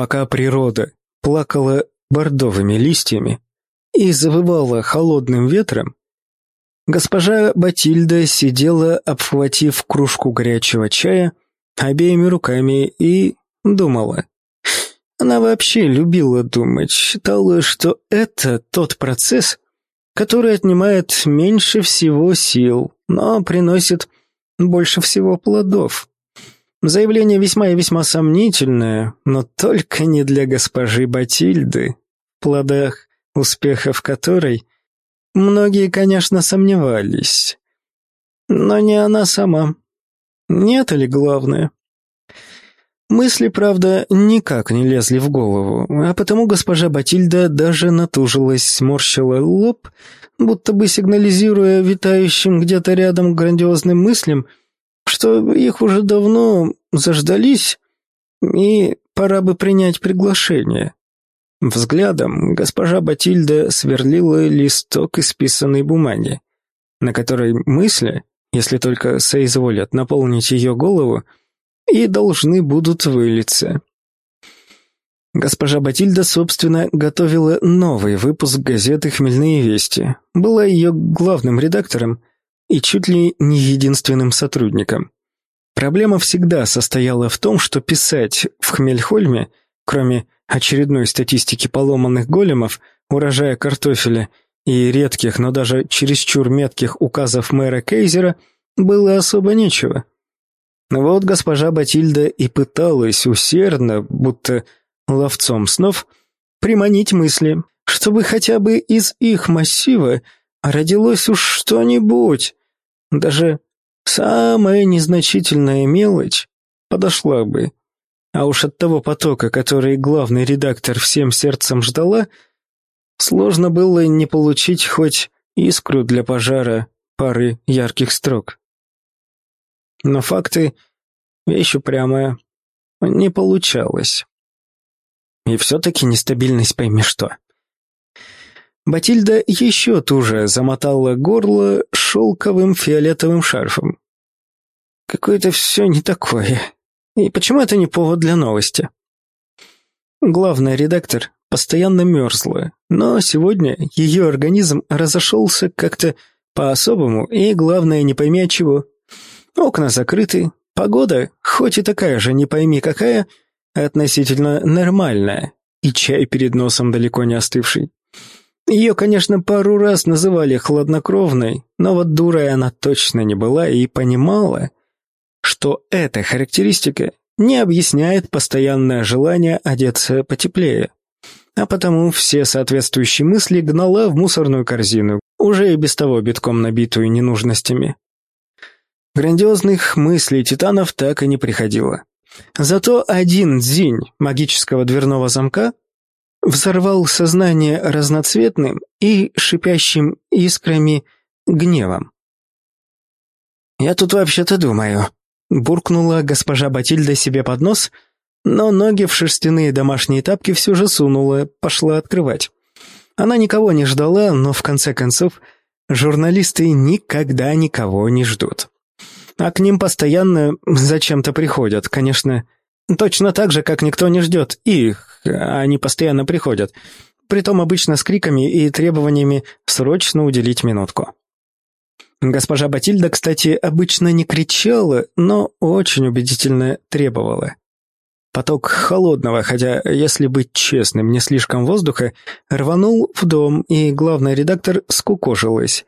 пока природа плакала бордовыми листьями и завывала холодным ветром, госпожа Батильда сидела, обхватив кружку горячего чая обеими руками и думала. Она вообще любила думать, считала, что это тот процесс, который отнимает меньше всего сил, но приносит больше всего плодов. Заявление весьма и весьма сомнительное, но только не для госпожи Батильды, в плодах успехов которой многие, конечно, сомневались. Но не она сама. Не это ли главное? Мысли, правда, никак не лезли в голову, а потому госпожа Батильда даже натужилась, сморщила лоб, будто бы сигнализируя витающим где-то рядом грандиозным мыслям, что их уже давно заждались, и пора бы принять приглашение. Взглядом госпожа Батильда сверлила листок исписанной бумаги, на которой мысли, если только соизволят наполнить ее голову, и должны будут вылиться. Госпожа Батильда, собственно, готовила новый выпуск газеты «Хмельные вести», была ее главным редактором и чуть ли не единственным сотрудником. Проблема всегда состояла в том, что писать в Хмельхольме, кроме очередной статистики поломанных големов, урожая картофеля и редких, но даже чересчур метких указов мэра Кейзера, было особо нечего. Вот госпожа Батильда и пыталась усердно, будто ловцом снов, приманить мысли, чтобы хотя бы из их массива родилось уж что-нибудь. Даже самая незначительная мелочь подошла бы. А уж от того потока, который главный редактор всем сердцем ждала, сложно было не получить хоть искру для пожара пары ярких строк. Но факты — вещь упрямая. Не получалось. И все-таки нестабильность пойми что. Батильда еще туже замотала горло шелковым фиолетовым шарфом. Какое-то все не такое. И почему это не повод для новости? Главный редактор постоянно мерзла, но сегодня ее организм разошелся как-то по-особому, и главное, не пойми чего. Окна закрыты, погода, хоть и такая же, не пойми какая, относительно нормальная, и чай перед носом далеко не остывший. Ее, конечно, пару раз называли хладнокровной, но вот дурой она точно не была и понимала, что эта характеристика не объясняет постоянное желание одеться потеплее, а потому все соответствующие мысли гнала в мусорную корзину, уже и без того битком набитую ненужностями. Грандиозных мыслей титанов так и не приходило. Зато один дзинь магического дверного замка взорвал сознание разноцветным и шипящим искрами гневом. «Я тут вообще-то думаю», — буркнула госпожа Батильда себе под нос, но ноги в шерстяные домашние тапки все же сунула, пошла открывать. Она никого не ждала, но в конце концов журналисты никогда никого не ждут. А к ним постоянно зачем-то приходят, конечно, точно так же, как никто не ждет их, они постоянно приходят, притом обычно с криками и требованиями срочно уделить минутку. Госпожа Батильда, кстати, обычно не кричала, но очень убедительно требовала. Поток холодного, хотя, если быть честным, не слишком воздуха, рванул в дом, и главный редактор скукожилась.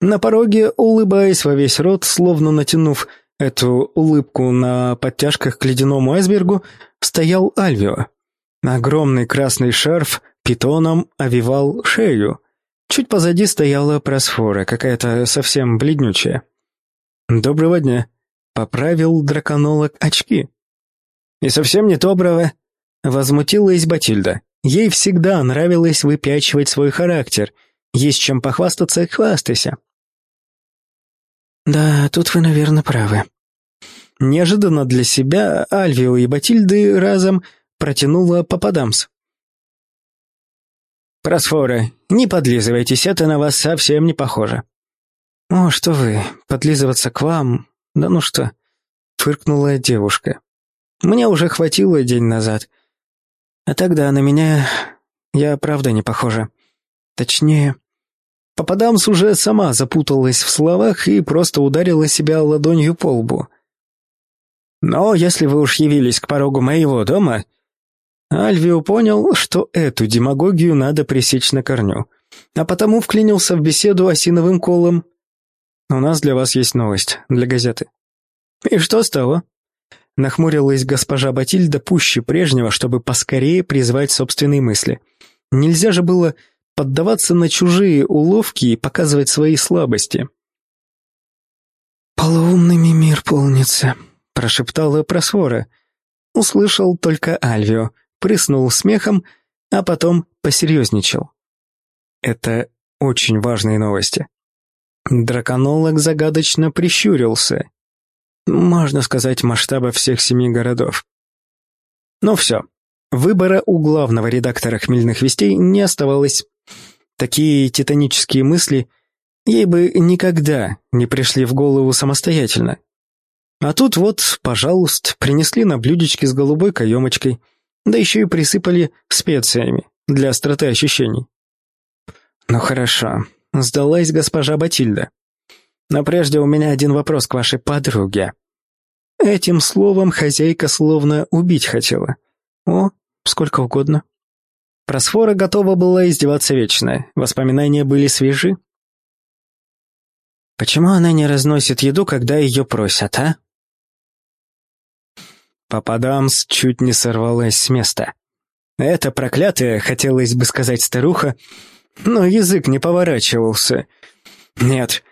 На пороге, улыбаясь во весь рот, словно натянув эту улыбку на подтяжках к ледяному айсбергу, стоял Альвио. Огромный красный шарф питоном овивал шею. Чуть позади стояла просфора, какая-то совсем бледнючая. «Доброго дня», — поправил драконолог очки. «И совсем не доброго», — возмутилась Батильда. Ей всегда нравилось выпячивать свой характер. Есть чем похвастаться, хвастайся. «Да, тут вы, наверное, правы». Неожиданно для себя Альвио и Батильды разом протянула попадамс. «Просфора, не подлизывайтесь, это на вас совсем не похоже». «О, что вы, подлизываться к вам? Да ну что?» — фыркнула девушка. «Мне уже хватило день назад. А тогда на меня я правда не похожа. Точнее, Попадамс уже сама запуталась в словах и просто ударила себя ладонью по лбу. Но если вы уж явились к порогу моего дома, Альвио понял, что эту демагогию надо пресечь на корню, а потому вклинился в беседу осиновым колом. «У нас для вас есть новость, для газеты». «И что с того?» Нахмурилась госпожа Батильда пуще прежнего, чтобы поскорее призвать собственные мысли. Нельзя же было поддаваться на чужие уловки и показывать свои слабости. «Полоумными мир полнится», — прошептала Просвора. Услышал только Альвио прыснул смехом, а потом посерьезничал. Это очень важные новости. Драконолог загадочно прищурился. Можно сказать, масштаба всех семи городов. Ну все, выбора у главного редактора «Хмельных вестей» не оставалось. Такие титанические мысли ей бы никогда не пришли в голову самостоятельно. А тут вот, пожалуйста, принесли на блюдечке с голубой каемочкой – да еще и присыпали специями для остроты ощущений. Ну хорошо, сдалась госпожа Батильда. Но прежде у меня один вопрос к вашей подруге. Этим словом хозяйка словно убить хотела. О, сколько угодно. Просфора готова была издеваться вечно, воспоминания были свежи. Почему она не разносит еду, когда ее просят, а? Пападамс чуть не сорвалась с места. Это проклятая, хотелось бы сказать старуха, но язык не поворачивался. Нет,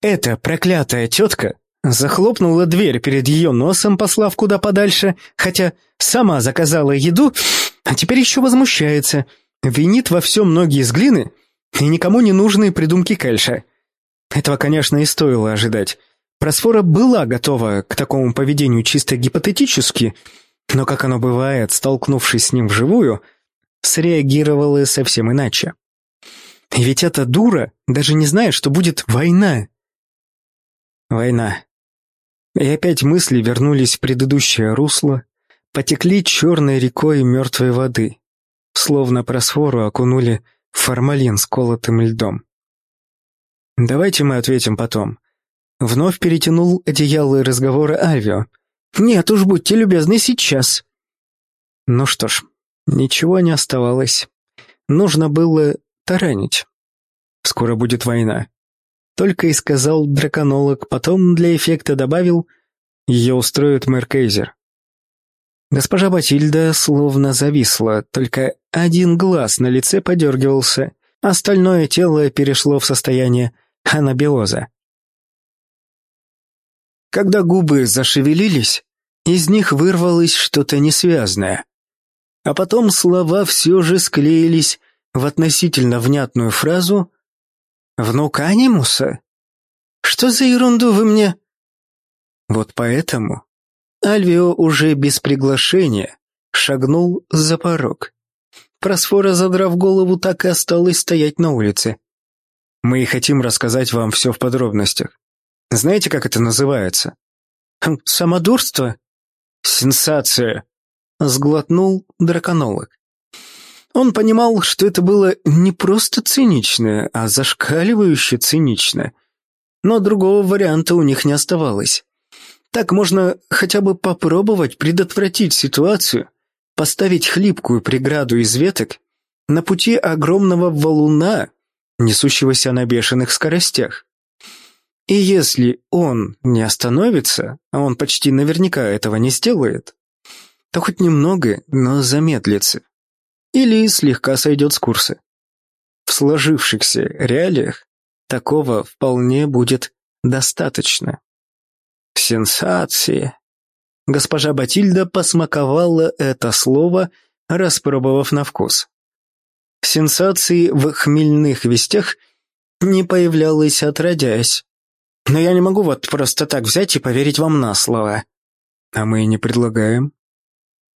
эта проклятая тетка захлопнула дверь перед ее носом, послав куда подальше, хотя сама заказала еду, а теперь еще возмущается, винит во всем ноги из глины и никому не нужные придумки Кельша. Этого, конечно, и стоило ожидать. Просфора была готова к такому поведению чисто гипотетически, но, как оно бывает, столкнувшись с ним вживую, среагировала совсем иначе. И ведь эта дура даже не знает, что будет война. Война. И опять мысли вернулись в предыдущее русло, потекли черной рекой мертвой воды, словно просфору окунули в формалин с колотым льдом. Давайте мы ответим потом. Вновь перетянул одеяло разговора Альвио. «Нет уж, будьте любезны, сейчас». Ну что ж, ничего не оставалось. Нужно было таранить. Скоро будет война. Только и сказал драконолог, потом для эффекта добавил, ее устроит мэр Кейзер. Госпожа Батильда словно зависла, только один глаз на лице подергивался, остальное тело перешло в состояние анабиоза. Когда губы зашевелились, из них вырвалось что-то несвязное. А потом слова все же склеились в относительно внятную фразу «Внук Анимуса? Что за ерунду вы мне...» Вот поэтому Альвио уже без приглашения шагнул за порог. Просфора, задрав голову, так и осталась стоять на улице. «Мы хотим рассказать вам все в подробностях. Знаете, как это называется? Хм, самодурство? Сенсация. Сглотнул драконолог. Он понимал, что это было не просто цинично, а зашкаливающе цинично. Но другого варианта у них не оставалось. Так можно хотя бы попробовать предотвратить ситуацию, поставить хлипкую преграду из веток на пути огромного валуна, несущегося на бешеных скоростях. И если он не остановится, а он почти наверняка этого не сделает, то хоть немного, но замедлится. Или слегка сойдет с курса. В сложившихся реалиях такого вполне будет достаточно. Сенсация. Госпожа Батильда посмаковала это слово, распробовав на вкус. Сенсации в хмельных вестях не появлялось отродясь. Но я не могу вот просто так взять и поверить вам на слово. А мы не предлагаем.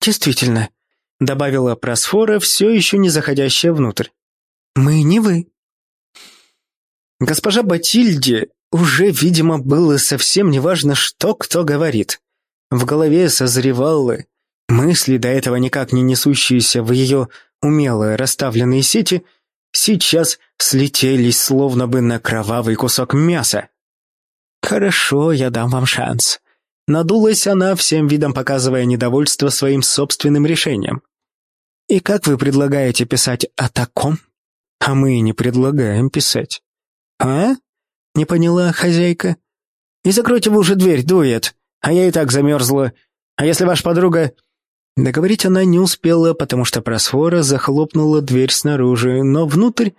Действительно, добавила Просфора, все еще не заходящая внутрь. Мы не вы. Госпожа Батильде уже, видимо, было совсем неважно, что кто говорит. В голове созревало Мысли, до этого никак не несущиеся в ее умело расставленные сети, сейчас слетелись словно бы на кровавый кусок мяса. «Хорошо, я дам вам шанс». Надулась она, всем видом показывая недовольство своим собственным решением. «И как вы предлагаете писать о таком?» «А мы не предлагаем писать». «А?» — не поняла хозяйка. «И закройте вы уже дверь, дует, а я и так замерзла. А если ваша подруга...» Договорить она не успела, потому что просфора захлопнула дверь снаружи, но внутрь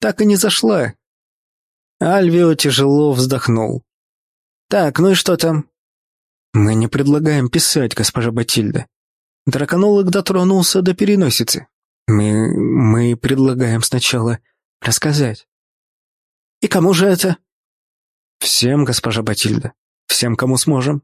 так и не зашла. Альвио тяжело вздохнул. «Так, ну и что там?» «Мы не предлагаем писать, госпожа Батильда». Драконолог дотронулся до переносицы. «Мы... мы предлагаем сначала рассказать». «И кому же это?» «Всем, госпожа Батильда. Всем, кому сможем».